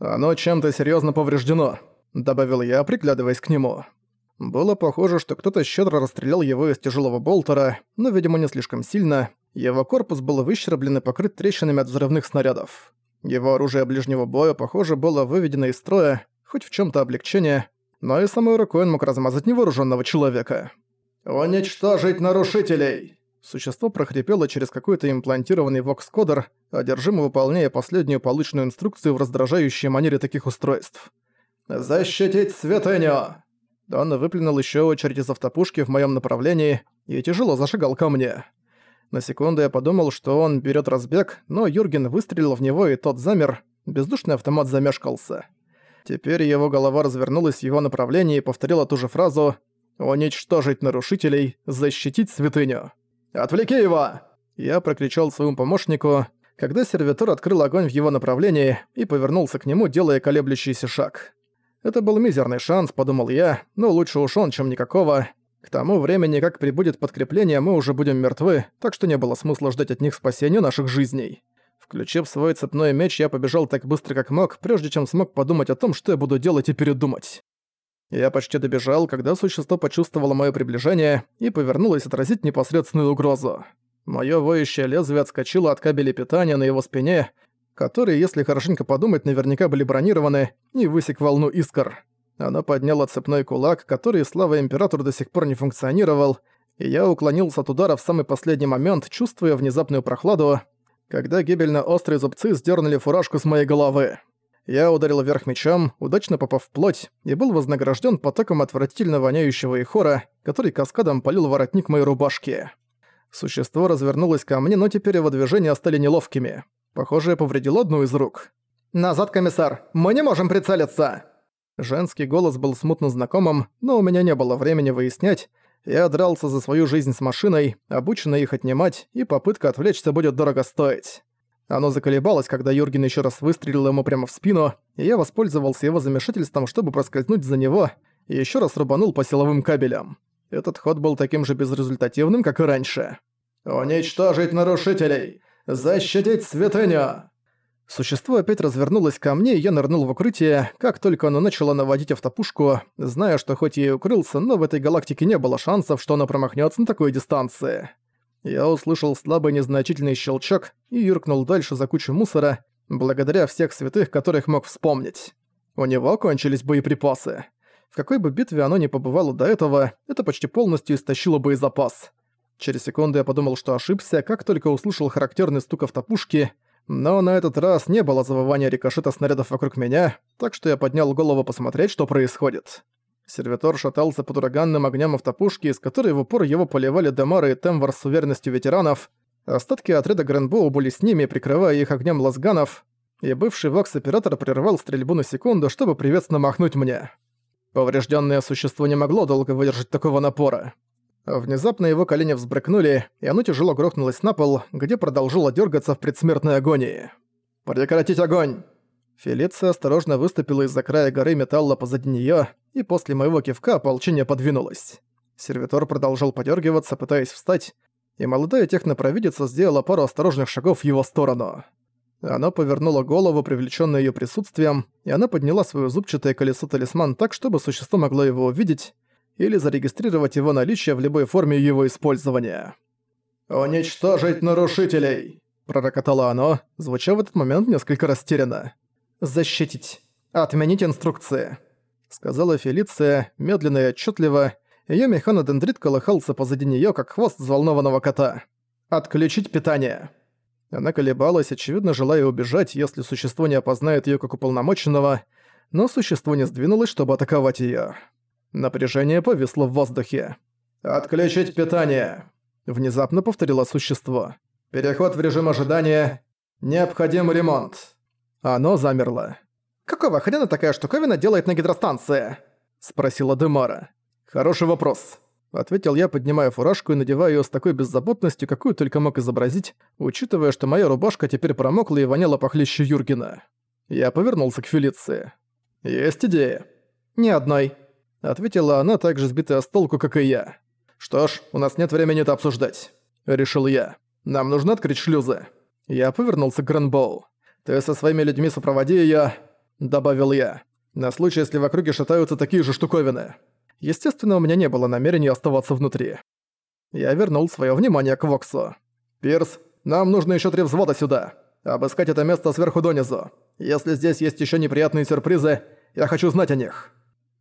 «Оно чем-то серьезно повреждено», — добавил я, приглядываясь к нему. Было похоже, что кто-то щедро расстрелял его из тяжелого болтера, но, видимо, не слишком сильно. Его корпус был выщерблен и покрыт трещинами от взрывных снарядов. Его оружие ближнего боя, похоже, было выведено из строя, хоть в чем то облегчение, но и самой рукой он мог размазать невооруженного человека. «Уничтожить нарушителей!» Существо прохрипело через какой-то имплантированный вокс-кодер, одержимо выполняя последнюю полученную инструкцию в раздражающей манере таких устройств. «Защитить святыню!» Он выплюнул еще очередь из автопушки в моем направлении и тяжело зашагал ко мне. На секунду я подумал, что он берет разбег, но Юрген выстрелил в него, и тот замер. Бездушный автомат замешкался. Теперь его голова развернулась в его направлении и повторила ту же фразу «Уничтожить нарушителей, защитить святыню». «Отвлеки его!» Я прокричал своему помощнику, когда сервитор открыл огонь в его направлении и повернулся к нему, делая колеблющийся шаг. Это был мизерный шанс, подумал я, но лучше уж он, чем никакого. К тому времени, как прибудет подкрепление, мы уже будем мертвы, так что не было смысла ждать от них спасения наших жизней. Включив свой цепной меч, я побежал так быстро, как мог, прежде чем смог подумать о том, что я буду делать и передумать. Я почти добежал, когда существо почувствовало мое приближение и повернулось отразить непосредственную угрозу. Моё воющее лезвие отскочило от кабеля питания на его спине, которые, если хорошенько подумать, наверняка были бронированы, и высек волну искр. Она подняла цепной кулак, который, слава Императору, до сих пор не функционировал, и я уклонился от удара в самый последний момент, чувствуя внезапную прохладу, когда гибельно-острые зубцы сдернули фуражку с моей головы. Я ударил вверх мечом, удачно попав в плоть, и был вознагражден потоком отвратительно воняющего ихора, который каскадом полил воротник моей рубашки. Существо развернулось ко мне, но теперь его движения стали неловкими. Похоже, я повредил одну из рук. «Назад, комиссар! Мы не можем прицелиться!» Женский голос был смутно знакомым, но у меня не было времени выяснять. Я дрался за свою жизнь с машиной, обученной их отнимать, и попытка отвлечься будет дорого стоить. Оно заколебалось, когда Юрген еще раз выстрелил ему прямо в спину, и я воспользовался его замешательством, чтобы проскользнуть за него, и еще раз рубанул по силовым кабелям. Этот ход был таким же безрезультативным, как и раньше. «Уничтожить нарушителей! Защитить святыню!» Существо опять развернулось ко мне, и я нырнул в укрытие, как только оно начало наводить автопушку, зная, что хоть я и укрылся, но в этой галактике не было шансов, что оно промахнется на такой дистанции. Я услышал слабый незначительный щелчок и юркнул дальше за кучу мусора, благодаря всех святых, которых мог вспомнить. У него кончились боеприпасы. В какой бы битве оно ни побывало до этого, это почти полностью истощило боезапас. Через секунду я подумал, что ошибся, как только услышал характерный стук автопушки, но на этот раз не было завывания рикошета снарядов вокруг меня, так что я поднял голову посмотреть, что происходит. Сервитор шатался под ураганным огнем автопушки, из которой в упор его поливали Демары и Темвар с уверенностью ветеранов. Остатки отряда Гренбоу были с ними, прикрывая их огнем лазганов, и бывший вокс-оператор прервал стрельбу на секунду, чтобы приветственно махнуть мне. Поврежденное существо не могло долго выдержать такого напора. Внезапно его колени взбрыкнули, и оно тяжело грохнулось на пол, где продолжило дергаться в предсмертной агонии. «Прекратить огонь!» Фелиция осторожно выступила из-за края горы металла позади нее, и после моего кивка ополчение подвинулось. Сервитор продолжал подергиваться, пытаясь встать, и молодая технопровидица сделала пару осторожных шагов в его сторону. Она повернула голову, привлечённая её присутствием, и она подняла своё зубчатое колесо-талисман так, чтобы существо могло его увидеть, или зарегистрировать его наличие в любой форме его использования. «Уничтожить нарушителей!» – пророкотало оно, звуча в этот момент несколько растерянно. «Защитить. Отменить инструкции», – сказала Фелиция, медленно и отчетливо. Её механодендрит колыхался позади неё, как хвост взволнованного кота. «Отключить питание». Она колебалась, очевидно желая убежать, если существо не опознает её как уполномоченного, но существо не сдвинулось, чтобы атаковать её. Напряжение повисло в воздухе. «Отключить питание!» Внезапно повторило существо. «Переход в режим ожидания. Необходим ремонт». Оно замерло. «Какого хрена такая штуковина делает на гидростанции?» Спросила Демара. «Хороший вопрос», — ответил я, поднимая фуражку и надевая её с такой беззаботностью, какую только мог изобразить, учитывая, что моя рубашка теперь промокла и воняла похлеще Юргена. Я повернулся к Фелиции. «Есть идея?» «Ни одной», Ответила она так же сбитая с толку, как и я. «Что ж, у нас нет времени это обсуждать», — решил я. «Нам нужно открыть шлюзы». Я повернулся к Гранбоу. «Ты со своими людьми сопроводи её. добавил я. «На случай, если в округе шатаются такие же штуковины». Естественно, у меня не было намерения оставаться внутри. Я вернул свое внимание к Воксу. «Пирс, нам нужно еще три взвода сюда. Обыскать это место сверху донизу. Если здесь есть еще неприятные сюрпризы, я хочу знать о них».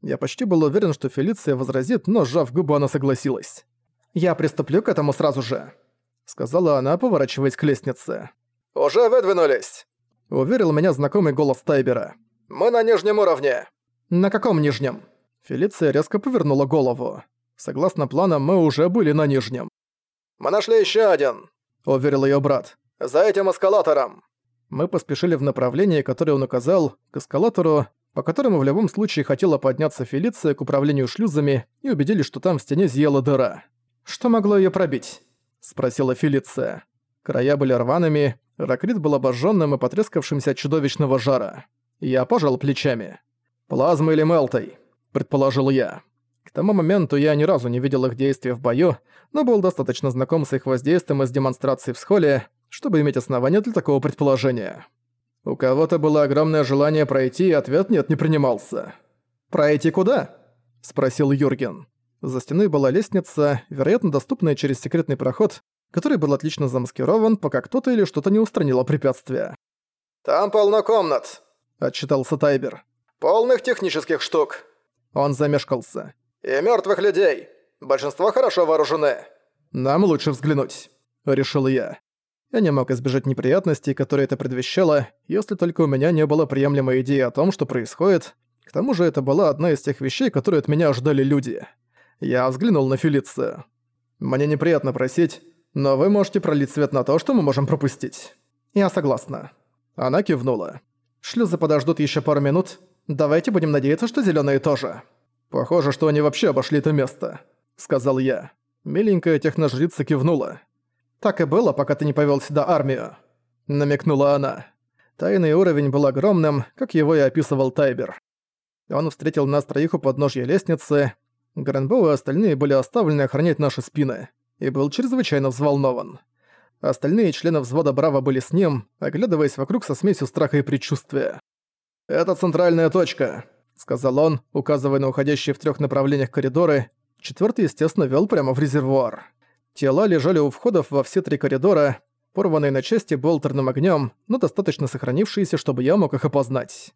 Я почти был уверен, что Фелиция возразит, но, сжав губы, она согласилась. «Я приступлю к этому сразу же», — сказала она, поворачиваясь к лестнице. «Уже выдвинулись», — уверил меня знакомый голос Тайбера. «Мы на нижнем уровне». «На каком нижнем?» Фелиция резко повернула голову. Согласно планам, мы уже были на нижнем. «Мы нашли еще один», — уверил ее брат. «За этим эскалатором». Мы поспешили в направлении, которое он указал, к эскалатору, по которому в любом случае хотела подняться Фелиция к управлению шлюзами и убедились, что там в стене зияла дыра. «Что могло ее пробить?» — спросила Фелиция. Края были рваными, ракрит был обожженным и потрескавшимся от чудовищного жара. Я пожал плечами. «Плазмой или мелтой?» — предположил я. К тому моменту я ни разу не видел их действия в бою, но был достаточно знаком с их воздействием из демонстрации в схоле, чтобы иметь основания для такого предположения. У кого-то было огромное желание пройти, и ответ нет, не принимался. «Пройти куда?» – спросил Юрген. За стеной была лестница, вероятно, доступная через секретный проход, который был отлично замаскирован, пока кто-то или что-то не устранило препятствия. «Там полно комнат», – отчитался Тайбер. «Полных технических штук». Он замешкался. «И мертвых людей. Большинство хорошо вооружены». «Нам лучше взглянуть», — решил я. Я не мог избежать неприятностей, которые это предвещало, если только у меня не было приемлемой идеи о том, что происходит. К тому же это была одна из тех вещей, которые от меня ожидали люди. Я взглянул на Фелицию. «Мне неприятно просить, но вы можете пролить свет на то, что мы можем пропустить». «Я согласна». Она кивнула. «Шлюзы подождут еще пару минут. Давайте будем надеяться, что зеленые тоже». «Похоже, что они вообще обошли это место», — сказал я. Миленькая техножрица кивнула. «Так и было, пока ты не повел сюда армию», — намекнула она. Тайный уровень был огромным, как его и описывал Тайбер. Он встретил нас троих у подножья лестницы. Гранбоу и остальные были оставлены охранять наши спины, и был чрезвычайно взволнован. Остальные члены взвода Браво были с ним, оглядываясь вокруг со смесью страха и предчувствия. «Это центральная точка», сказал он, указывая на уходящие в трех направлениях коридоры. Четвертый, естественно, вел прямо в резервуар. Тела лежали у входов во все три коридора, порванные на части болтерным огнем, но достаточно сохранившиеся, чтобы я мог их опознать.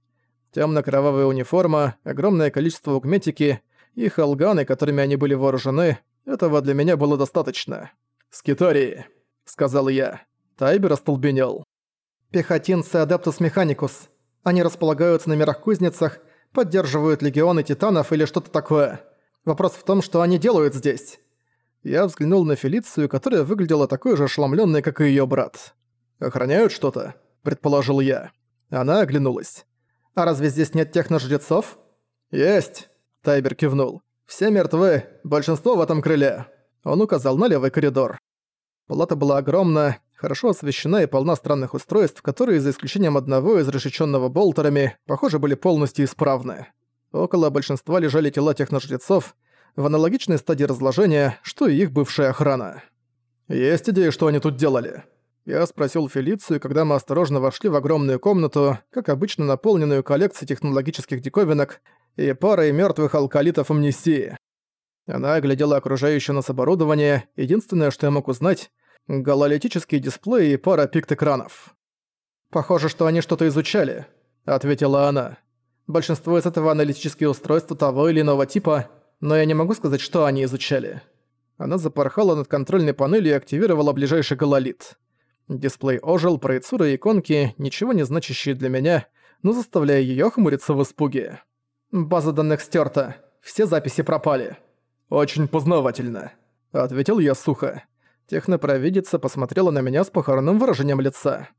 Темно-кровавая униформа, огромное количество аугметики и хеллганы, которыми они были вооружены, этого для меня было достаточно. «Скитарии», — сказал я. Тайбер остолбенел. «Пехотинцы Адептус Механикус. Они располагаются на мирах-кузницах, поддерживают легионы титанов или что-то такое. Вопрос в том, что они делают здесь. Я взглянул на Фелицию, которая выглядела такой же ошеломлённой, как и её брат. «Охраняют что-то?» – предположил я. Она оглянулась. «А разве здесь нет техножрецов?» «Есть», – Тайбер кивнул. «Все мертвы, большинство в этом крыле». Он указал на левый коридор. Палата была огромна, хорошо освещена и полна странных устройств, которые, за исключением одного, изрешеченного болтерами, похоже, были полностью исправны. Около большинства лежали тела техножрецов, в аналогичной стадии разложения, что и их бывшая охрана. «Есть идея, что они тут делали?» Я спросил Фелицию, когда мы осторожно вошли в огромную комнату, как обычно наполненную коллекцией технологических диковинок и парой мертвых алкалитов амнистии. Она оглядела окружающее нас оборудование, единственное, что я мог узнать — гололитические дисплеи и пара пикт-экранов. «Похоже, что они что-то изучали», — ответила она. «Большинство из этого аналитические устройства того или иного типа, но я не могу сказать, что они изучали». Она запорхала над контрольной панелью и активировала ближайший гололит. Дисплей ожил, проецируя иконки, ничего не значащие для меня, но заставляя её хмуриться в испуге. «База данных стерта. Все записи пропали». «Очень познавательно», — ответил я сухо. Технопровидица посмотрела на меня с похоронным выражением лица.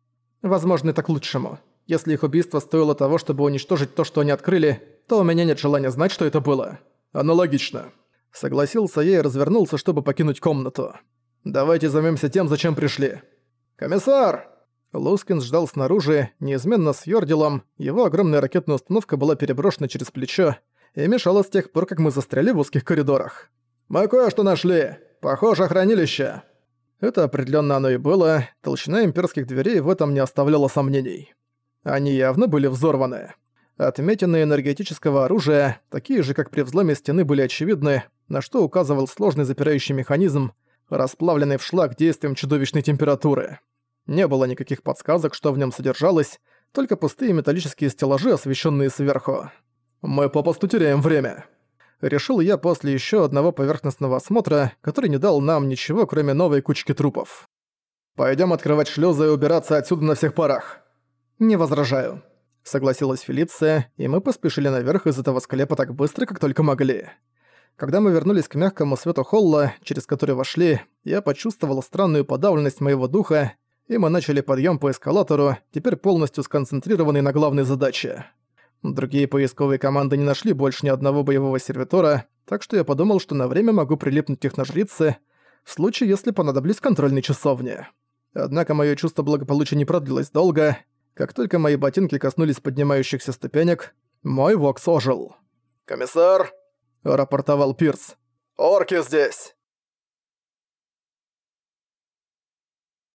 Возможно, это к лучшему. Если их убийство стоило того, чтобы уничтожить то, что они открыли, то у меня нет желания знать, что это было. Аналогично. Согласился я и развернулся, чтобы покинуть комнату. Давайте займемся тем, зачем пришли. «Комиссар!» Лускин ждал снаружи, неизменно с Йордилом, его огромная ракетная установка была переброшена через плечо и мешала с тех пор, как мы застряли в узких коридорах. «Мы кое-что нашли! Похоже, хранилище!» Это определенно оно и было, толщина имперских дверей в этом не оставляла сомнений. Они явно были взорваны. Отметины энергетического оружия, такие же, как при взломе стены, были очевидны, на что указывал сложный запирающий механизм, расплавленный в шлак действием чудовищной температуры. Не было никаких подсказок, что в нем содержалось, только пустые металлические стеллажи, освещенные сверху. «Мы попусту теряем время», решил я после еще одного поверхностного осмотра, который не дал нам ничего, кроме новой кучки трупов. Пойдем открывать шлюзы и убираться отсюда на всех парах. Не возражаю. Согласилась Фелиция, и мы поспешили наверх из этого склепа так быстро, как только могли. Когда мы вернулись к мягкому свету холла, через который вошли, я почувствовал странную подавленность моего духа, и мы начали подъем по эскалатору, теперь полностью сконцентрированный на главной задаче. Другие поисковые команды не нашли больше ни одного боевого сервитора, так что я подумал, что на время могу прилипнуть к техножрице, в случае, если понадоблюсь контрольной часовне. Однако мое чувство благополучия не продлилось долго. Как только мои ботинки коснулись поднимающихся ступенек, мой вокс ожил. «Комиссар!» — рапортовал Пирс. «Орки здесь!»